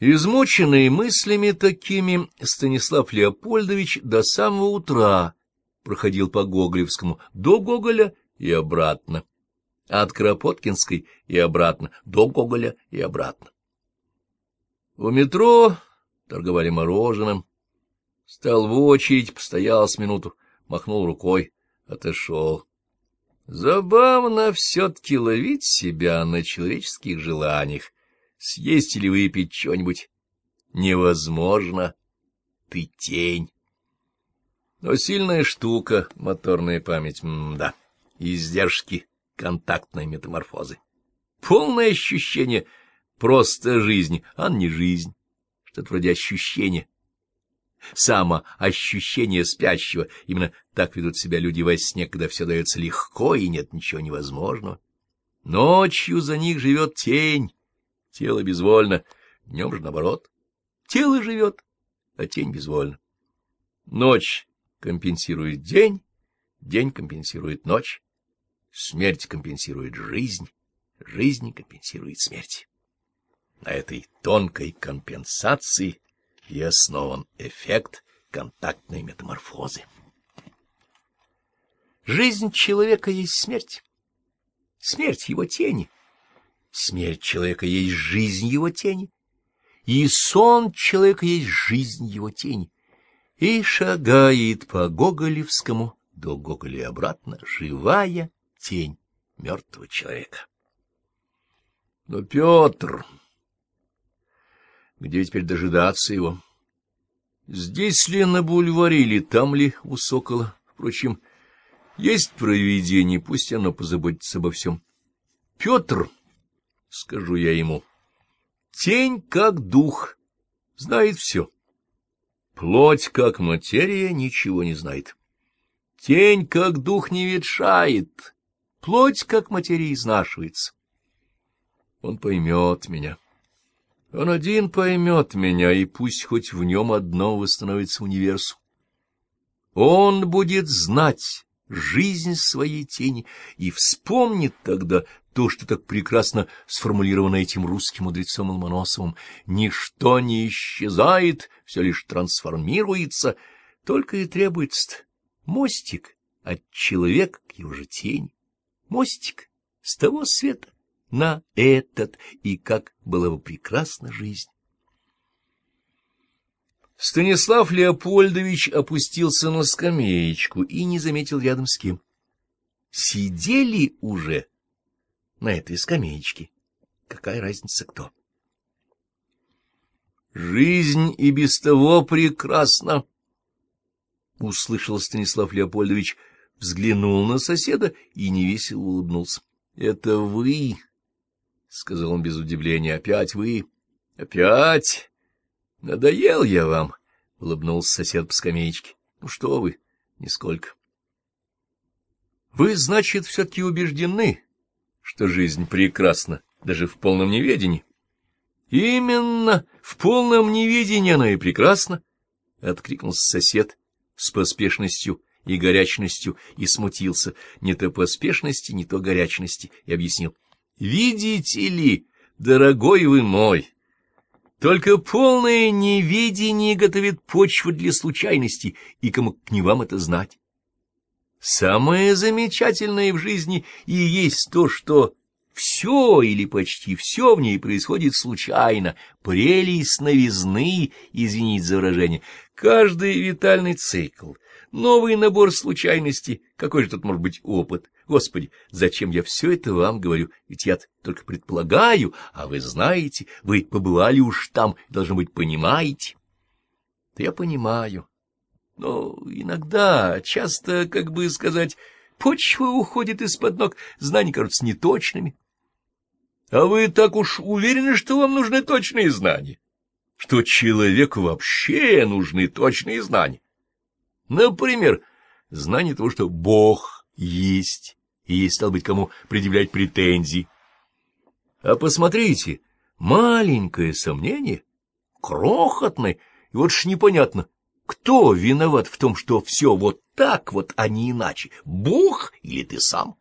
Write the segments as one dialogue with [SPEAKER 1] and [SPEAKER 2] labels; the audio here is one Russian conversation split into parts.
[SPEAKER 1] Измученный мыслями такими, Станислав Леопольдович до самого утра проходил по Гоголевскому до Гоголя и обратно, от Кропоткинской и обратно, до Гоголя и обратно. У метро торговали мороженым, стал в очередь, постоял с минуту, махнул рукой, отошел. Забавно все-таки ловить себя на человеческих желаниях, съесть или выпить что-нибудь невозможно, ты тень. Но сильная штука, моторная память, да, издержки контактной метаморфозы. Полное ощущение просто жизни, а не жизнь, что-то вроде ощущения. Самоощущение спящего, именно так ведут себя люди во сне, когда все дается легко и нет ничего невозможного. Ночью за них живет тень, тело безвольно, днем же наоборот. Тело живет, а тень безвольна. Ночь компенсирует день, день компенсирует ночь, смерть компенсирует жизнь, жизнь компенсирует смерть. На этой тонкой компенсации и основан эффект контактной метаморфозы. Жизнь человека есть смерть, смерть его тени. Смерть человека есть жизнь его тени, и сон человека есть жизнь его тени. И шагает по Гоголевскому до Гоголя обратно живая тень мертвого человека. Но Петр... Где теперь дожидаться его? Здесь ли на бульваре, или там ли у Сокола? Впрочем, есть провидение, пусть оно позаботится обо всем. Петр скажу я ему. Тень, как дух, знает все. Плоть, как материя, ничего не знает. Тень, как дух, не ветшает. Плоть, как материя, изнашивается. Он поймет меня. Он один поймет меня, и пусть хоть в нем одно восстановится универсум. Он будет знать жизнь своей тени и вспомнит тогда то, что так прекрасно сформулировано этим русским мудрецом Ломоносовым. Ничто не исчезает, все лишь трансформируется, только и требуется мостик от человека к его же тени. Мостик с того света на этот, и как была бы прекрасна жизнь. Станислав Леопольдович опустился на скамеечку и не заметил рядом с кем. Сидели уже на этой скамеечке. Какая разница кто? Жизнь и без того прекрасна. Услышал Станислав Леопольдович, взглянул на соседа и невесело улыбнулся. — Это вы, — сказал он без удивления, — опять вы. — Опять? Надоел я вам, — улыбнулся сосед по скамеечке. — Ну что вы, нисколько. — Вы, значит, все-таки убеждены, что жизнь прекрасна, даже в полном неведении. Именно в полном неведении она и прекрасна, — откликнулся сосед с поспешностью и горячностью и смутился, не то поспешности, не то горячности, и объяснил. — Видите ли, дорогой вы мой, только полное неведение готовит почву для случайностей, и кому не вам это знать. Самое замечательное в жизни и есть то, что все или почти все в ней происходит случайно, прелесть новизны, извините за выражение, каждый витальный цикл, новый набор случайностей, какой же тут может быть опыт? Господи, зачем я все это вам говорю? Ведь я только предполагаю, а вы знаете, вы побывали уж там, должно быть, понимаете. Да я понимаю. Но иногда, часто, как бы сказать, почва уходит из-под ног, знания кажутся неточными. А вы так уж уверены, что вам нужны точные знания? Что человеку вообще нужны точные знания? Например, знание того, что Бог есть, и есть, стал быть, кому предъявлять претензии. А посмотрите, маленькое сомнение, крохотное, и вот ж непонятно, кто виноват в том, что все вот так вот, а не иначе? Бог или ты сам?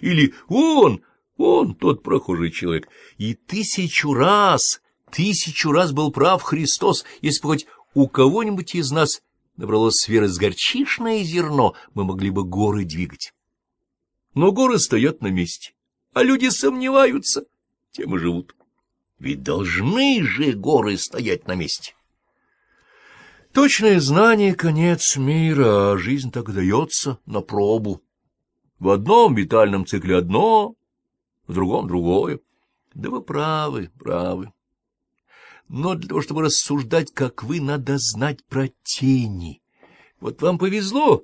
[SPEAKER 1] Или он, он, тот прохожий человек? И тысячу раз тысячу раз был прав Христос, если бы хоть у кого-нибудь из нас набралось с горчишное зерно, мы могли бы горы двигать. Но горы стоят на месте, а люди сомневаются, тем и живут. Ведь должны же горы стоять на месте. Точное знание — конец мира, а жизнь так дается на пробу. В одном витальном цикле одно, в другом — другое. Да вы правы, правы. Но для того, чтобы рассуждать, как вы, надо знать про тени. Вот вам повезло,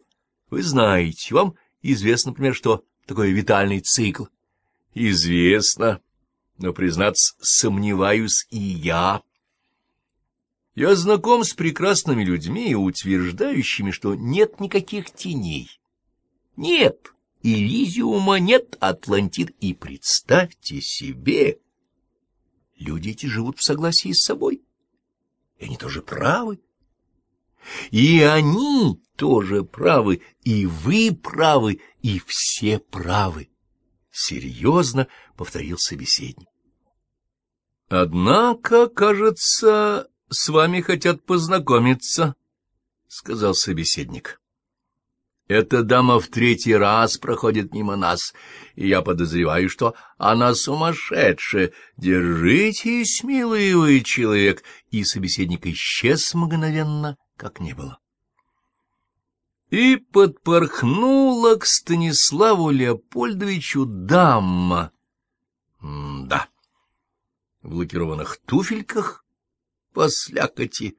[SPEAKER 1] вы знаете, вам известно, например, что такое витальный цикл. Известно, но, признаться, сомневаюсь и я. Я знаком с прекрасными людьми, утверждающими, что нет никаких теней. Нет. Элизиума нет, Атлантид, и представьте себе, люди эти живут в согласии с собой, и они тоже правы. И они тоже правы, и вы правы, и все правы. Серьезно повторил собеседник. Однако, кажется, с вами хотят познакомиться, — сказал собеседник. Эта дама в третий раз проходит мимо нас, и я подозреваю, что она сумасшедшая. Держитесь, милый вы человек, и собеседник исчез мгновенно, как не было. И подпорхнула к Станиславу Леопольдовичу дама. Да, в лакированных туфельках, по слякоти,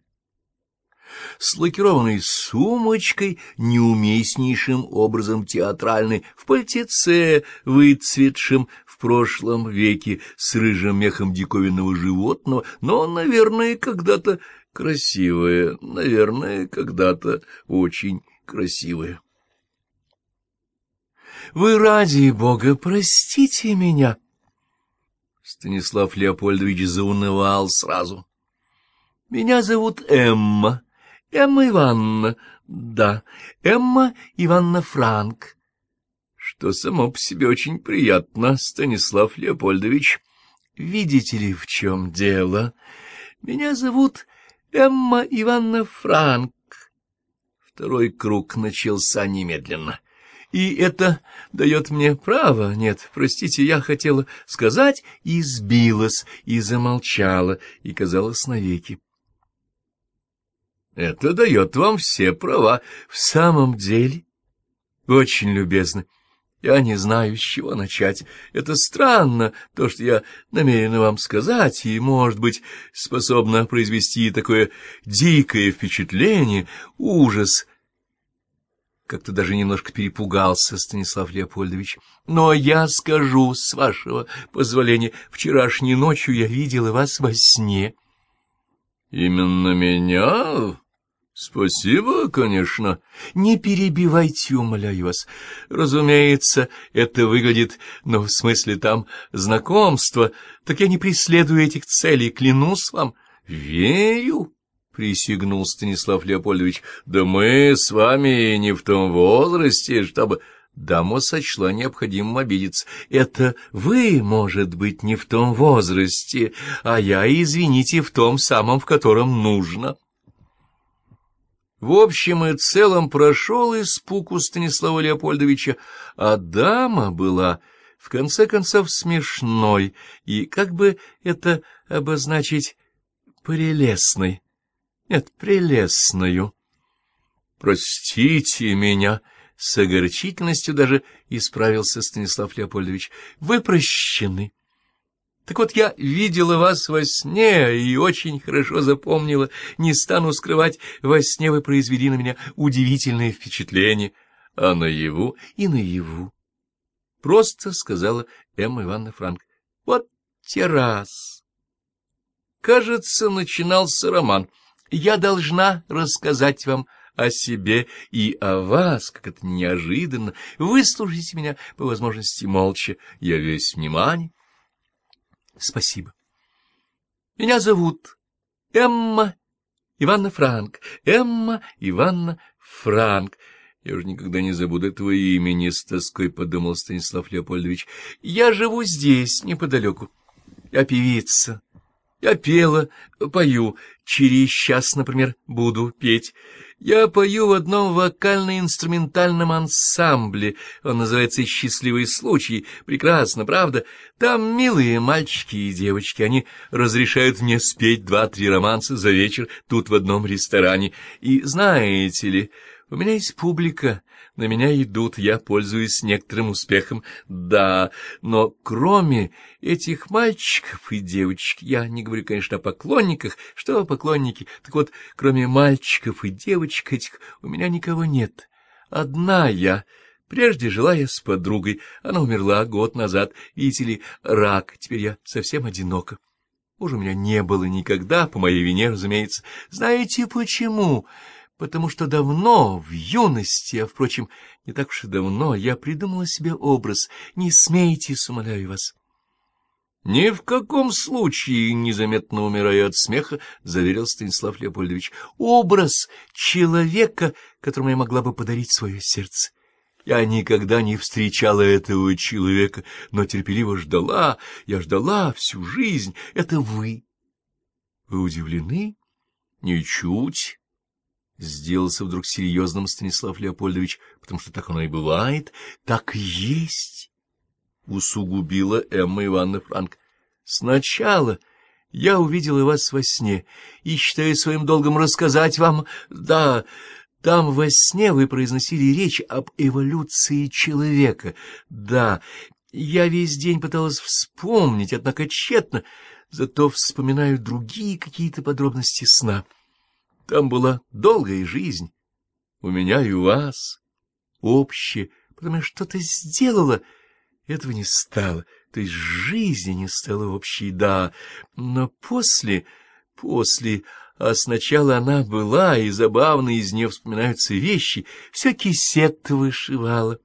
[SPEAKER 1] с лакированной сумочкой, неуместнейшим образом театральной, в пальтеце, выцветшем в прошлом веке, с рыжим мехом диковинного животного, но, наверное, когда-то красивое, наверное, когда-то очень красивое. «Вы ради Бога простите меня!» Станислав Леопольдович заунывал сразу. «Меня зовут Эмма». Эмма Ивановна, да, Эмма Ивановна Франк. Что само по себе очень приятно, Станислав Леопольдович. Видите ли, в чем дело? Меня зовут Эмма Ивановна Франк. Второй круг начался немедленно. И это дает мне право. Нет, простите, я хотела сказать, и сбилась, и замолчала, и казалось навеки. Это дает вам все права. В самом деле, очень любезно. Я не знаю, с чего начать. Это странно, то, что я намерена вам сказать, и, может быть, способна произвести такое дикое впечатление, ужас. Как-то даже немножко перепугался Станислав Леопольдович. Но я скажу, с вашего позволения, вчерашней ночью я видела вас во сне. — Именно меня? Спасибо, конечно. Не перебивайте, умоляю вас. Разумеется, это выглядит, но в смысле там знакомство. Так я не преследую этих целей, клянусь вам. Верю, присягнул Станислав Леопольдович. Да мы с вами не в том возрасте, чтобы... Дама сочла необходимым обидеться. «Это вы, может быть, не в том возрасте, а я, извините, в том самом, в котором нужно». В общем и целом прошел испуг у Станислава Леопольдовича, а дама была, в конце концов, смешной и, как бы это обозначить, прелестной. Нет, прелестною. «Простите меня», — с огорчительностью даже исправился Станислав Леопольдович, — «вы прощены». Так вот, я видела вас во сне и очень хорошо запомнила. Не стану скрывать, во сне вы произвели на меня удивительное впечатление. А наяву и наяву. Просто сказала Эмма Ивановна Франк. Вот террас. Кажется, начинался роман. Я должна рассказать вам о себе и о вас, как это неожиданно. Выслушайте меня, по возможности, молча. Я весь внимание. Спасибо. Меня зовут Эмма Ивановна Франк. Эмма Ивановна Франк. Я уже никогда не забуду этого имени, с тоской подумал Станислав Леопольдович. Я живу здесь, неподалеку. Я певица. Я пела, пою, через час, например, буду петь. Я пою в одном вокально-инструментальном ансамбле. Он называется «Счастливый случай». Прекрасно, правда? Там милые мальчики и девочки. Они разрешают мне спеть два-три романса за вечер тут в одном ресторане. И знаете ли, у меня есть публика, на меня идут, я пользуюсь некоторым успехом, да, но кроме этих мальчиков и девочек, я не говорю, конечно, о поклонниках, что поклонники, так вот, кроме мальчиков и девочек этих у меня никого нет. Одна я, прежде жила я с подругой, она умерла год назад, видите ли, рак, теперь я совсем одинока. Мужа у меня не было никогда, по моей вине, разумеется. Знаете почему? Потому что давно, в юности, а, впрочем, не так уж и давно, я придумала себе образ. Не смейтесь, умоляю вас. — Ни в каком случае, незаметно умирая от смеха, заверил Станислав Леопольдович, — образ человека, которому я могла бы подарить свое сердце. Я никогда не встречала этого человека, но терпеливо ждала, я ждала всю жизнь. Это вы. Вы удивлены? Ничуть. Сделался вдруг серьезным Станислав Леопольдович, потому что так оно и бывает, так и есть. Усугубила Эмма Ивановна Франк. Сначала я увидела вас во сне и считаю своим долгом рассказать вам, да, там во сне вы произносили речь об эволюции человека, да, я весь день пыталась вспомнить, однако тщетно, зато вспоминаю другие какие-то подробности сна. Там была долгая жизнь. У меня и у вас. Общее. Потом я что-то сделала. Этого не стало. То есть жизни не стало общей, да. Но после... После... А сначала она была, и забавно из нее вспоминаются вещи. Все кисет вышивала.